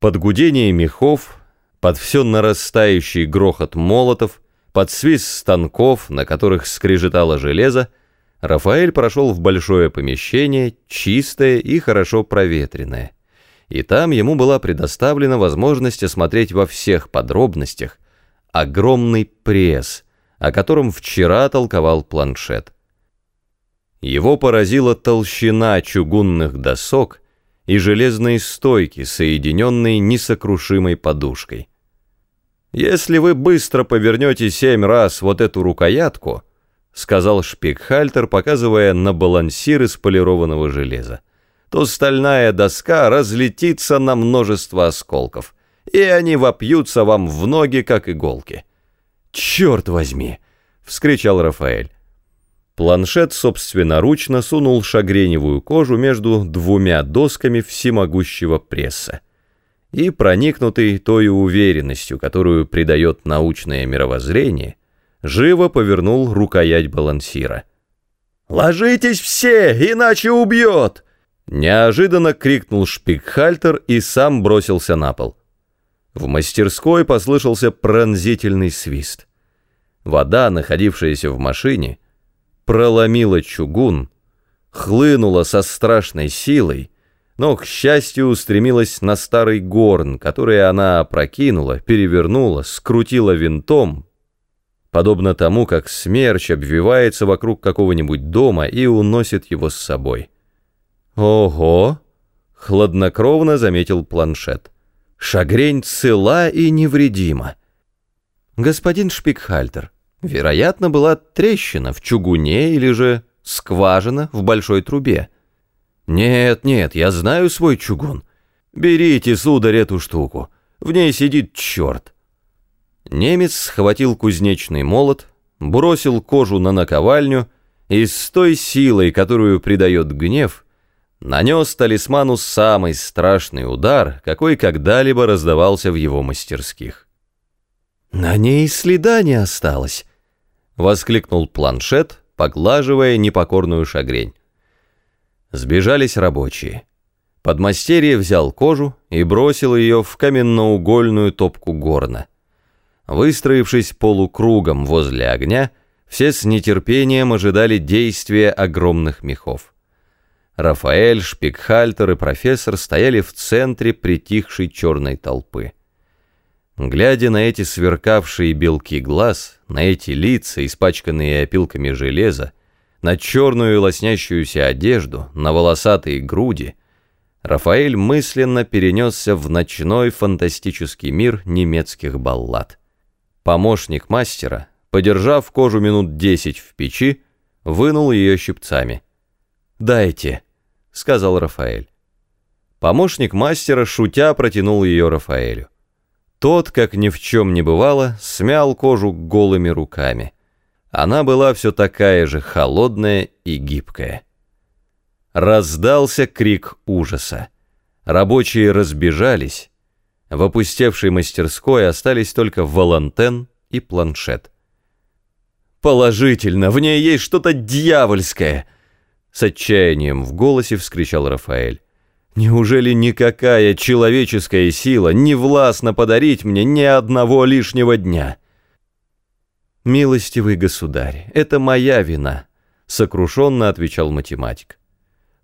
Под гудение мехов, под все нарастающий грохот молотов, под свист станков, на которых скрежетало железо, Рафаэль прошел в большое помещение, чистое и хорошо проветренное. И там ему была предоставлена возможность осмотреть во всех подробностях огромный пресс, о котором вчера толковал планшет. Его поразила толщина чугунных досок и железные стойки, соединенные несокрушимой подушкой. «Если вы быстро повернете семь раз вот эту рукоятку», сказал Шпикхальтер, показывая на балансир из полированного железа, то стальная доска разлетится на множество осколков, и они вопьются вам в ноги, как иголки. «Черт возьми!» — вскричал Рафаэль. Планшет собственноручно сунул шагреневую кожу между двумя досками всемогущего пресса. И, проникнутый той уверенностью, которую придает научное мировоззрение, живо повернул рукоять балансира. «Ложитесь все, иначе убьет!» Неожиданно крикнул Шпикхальтер и сам бросился на пол. В мастерской послышался пронзительный свист. Вода, находившаяся в машине, проломила чугун, хлынула со страшной силой, но, к счастью, устремилась на старый горн, который она опрокинула, перевернула, скрутила винтом, подобно тому, как смерч обвивается вокруг какого-нибудь дома и уносит его с собой. «Ого!» — хладнокровно заметил планшет. «Шагрень цела и невредима». «Господин Шпикхальтер», Вероятно, была трещина в чугуне или же скважина в большой трубе. Нет, нет, я знаю свой чугун. Берите, сударь, эту штуку. В ней сидит черт. Немец схватил кузнечный молот, бросил кожу на наковальню и с той силой, которую придает гнев, нанес талисману самый страшный удар, какой когда-либо раздавался в его мастерских. «На ней следа не осталось», — воскликнул планшет, поглаживая непокорную шагрень. Сбежались рабочие. Подмастерье взял кожу и бросил ее в каменноугольную топку горна. Выстроившись полукругом возле огня, все с нетерпением ожидали действия огромных мехов. Рафаэль, Шпикхальтер и профессор стояли в центре притихшей черной толпы. Глядя на эти сверкавшие белки глаз, на эти лица, испачканные опилками железа, на черную лоснящуюся одежду, на волосатые груди, Рафаэль мысленно перенесся в ночной фантастический мир немецких баллад. Помощник мастера, подержав кожу минут десять в печи, вынул ее щипцами. «Дайте», — сказал Рафаэль. Помощник мастера, шутя, протянул ее Рафаэлю. Тот, как ни в чем не бывало, смял кожу голыми руками. Она была все такая же холодная и гибкая. Раздался крик ужаса. Рабочие разбежались. В опустевшей мастерской остались только волантен и планшет. «Положительно, в ней есть что-то дьявольское!» С отчаянием в голосе вскричал Рафаэль. Неужели никакая человеческая сила не властна подарить мне ни одного лишнего дня? «Милостивый государь, это моя вина», — сокрушенно отвечал математик.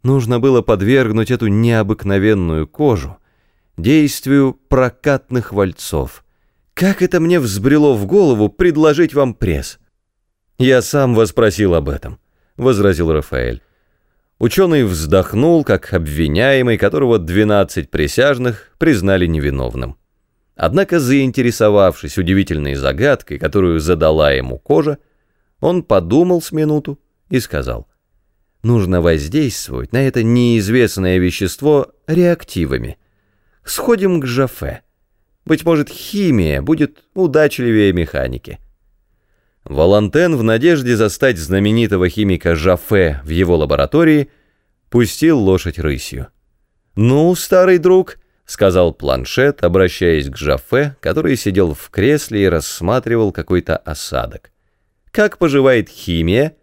«Нужно было подвергнуть эту необыкновенную кожу действию прокатных вальцов. Как это мне взбрело в голову предложить вам пресс?» «Я сам вас просил об этом», — возразил Рафаэль. Ученый вздохнул, как обвиняемый, которого 12 присяжных признали невиновным. Однако, заинтересовавшись удивительной загадкой, которую задала ему кожа, он подумал с минуту и сказал, «Нужно воздействовать на это неизвестное вещество реактивами. Сходим к Жафе. Быть может, химия будет удачливее механики». Валантен в надежде застать знаменитого химика Жафе в его лаборатории пустил лошадь рысью. «Ну, старый друг», — сказал планшет, обращаясь к Жафе, который сидел в кресле и рассматривал какой-то осадок. «Как поживает химия?»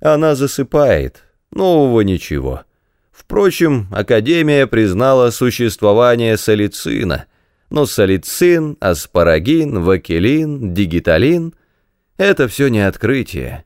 «Она засыпает. Нового ничего. Впрочем, Академия признала существование салицина, но салицин, аспарагин, вакелин, дигиталин — это все не открытие.